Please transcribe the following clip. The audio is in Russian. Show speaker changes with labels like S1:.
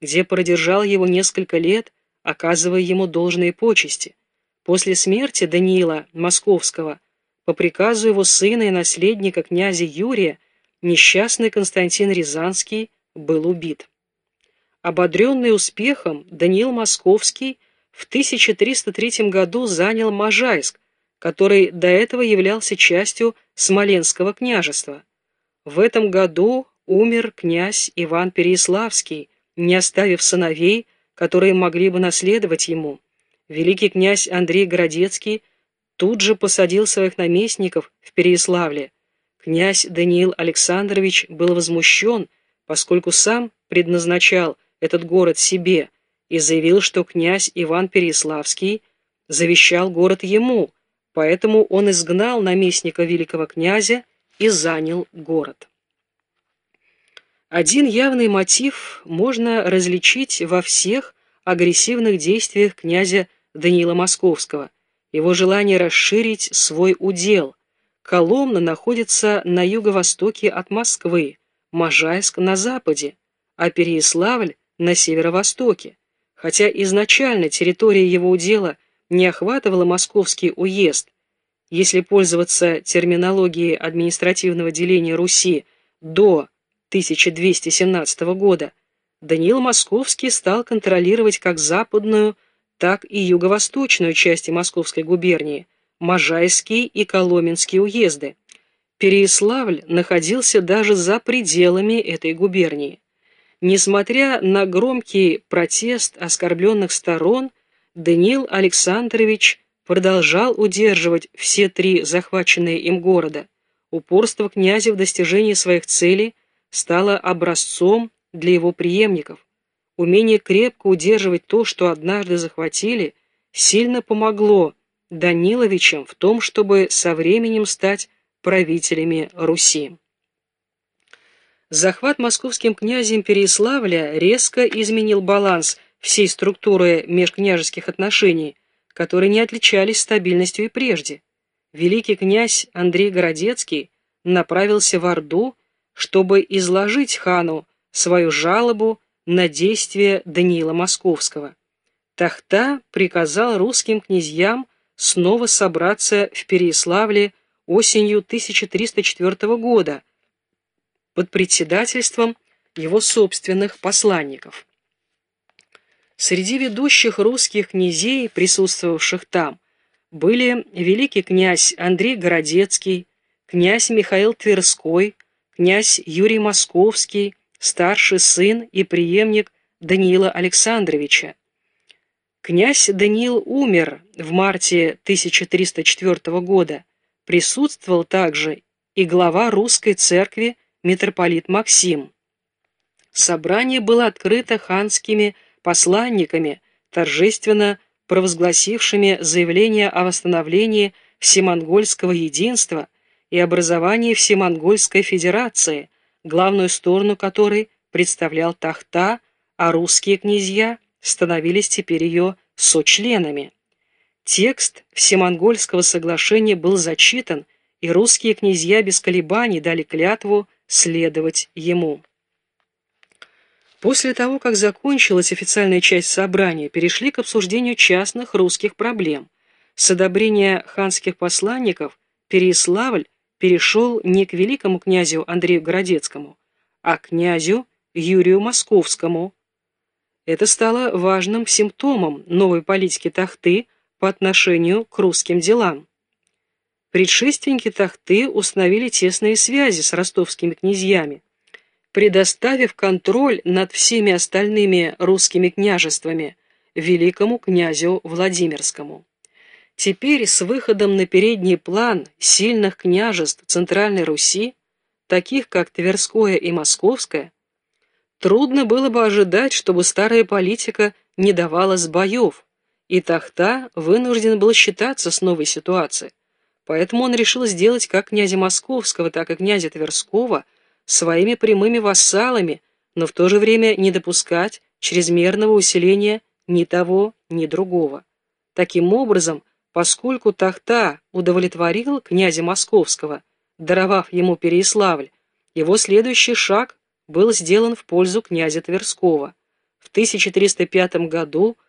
S1: где продержал его несколько лет, оказывая ему должные почести. После смерти Даниила Московского по приказу его сына и наследника князя Юрия несчастный Константин Рязанский был убит. Ободренный успехом, Даниил Московский в 1303 году занял Можайск, который до этого являлся частью Смоленского княжества. В этом году умер князь Иван Переяславский, не оставив сыновей, которые могли бы наследовать ему. Великий князь Андрей Городецкий тут же посадил своих наместников в Переяславле. Князь Даниил Александрович был возмущен, поскольку сам предназначал этот город себе и заявил, что князь Иван Переяславский завещал город ему, поэтому он изгнал наместника великого князя и занял город. Один явный мотив можно различить во всех агрессивных действиях князя Даниила Московского, его желание расширить свой удел. Коломна находится на юго-востоке от Москвы, Можайск на западе, а Переяславль на северо-востоке. Хотя изначально территория его удела не охватывала московский уезд, если пользоваться терминологией административного деления Руси до 1217 года, Даниил Московский стал контролировать как западную, так и юго-восточную части Московской губернии, Можайский и Коломенские уезды. Переяславль находился даже за пределами этой губернии. Несмотря на громкий протест оскорбленных сторон, Даниил Александрович продолжал удерживать все три захваченные им города. Упорство князя в достижении своих целей – стало образцом для его преемников. Умение крепко удерживать то, что однажды захватили, сильно помогло Даниловичам в том, чтобы со временем стать правителями Руси. Захват московским князем Переяславля резко изменил баланс всей структуры межкняжеских отношений, которые не отличались стабильностью и прежде. Великий князь Андрей Городецкий направился в Орду чтобы изложить хану свою жалобу на действия Даниила Московского. Тахта приказал русским князьям снова собраться в Переяславле осенью 1304 года под председательством его собственных посланников. Среди ведущих русских князей, присутствовавших там, были великий князь Андрей Городецкий, князь Михаил Тверской, князь Юрий Московский, старший сын и преемник Даниила Александровича. Князь Даниил умер в марте 1304 года. Присутствовал также и глава русской церкви митрополит Максим. Собрание было открыто ханскими посланниками, торжественно провозгласившими заявление о восстановлении всемонгольского единства и образовании Всемонгольской Федерации, главную сторону которой представлял Тахта, а русские князья становились теперь ее сочленами. Текст Всемонгольского соглашения был зачитан, и русские князья без колебаний дали клятву следовать ему. После того, как закончилась официальная часть собрания, перешли к обсуждению частных русских проблем. С одобрения ханских посланников Переяславль перешел не к великому князю Андрею Городецкому, а к князю Юрию Московскому. Это стало важным симптомом новой политики Тахты по отношению к русским делам. Предшественники Тахты установили тесные связи с ростовскими князьями, предоставив контроль над всеми остальными русскими княжествами великому князю Владимирскому. Теперь с выходом на передний план сильных княжеств Центральной Руси, таких как Тверское и Московское, трудно было бы ожидать, чтобы старая политика не давала сбоев, и Тахта вынужден был считаться с новой ситуацией. Поэтому он решил сделать как князя Московского, так и князя Тверского своими прямыми вассалами, но в то же время не допускать чрезмерного усиления ни того, ни другого. Таким образом, Поскольку Тахта удовлетворил князя Московского, даровав ему Переяславль, его следующий шаг был сделан в пользу князя Тверского. В 1305 году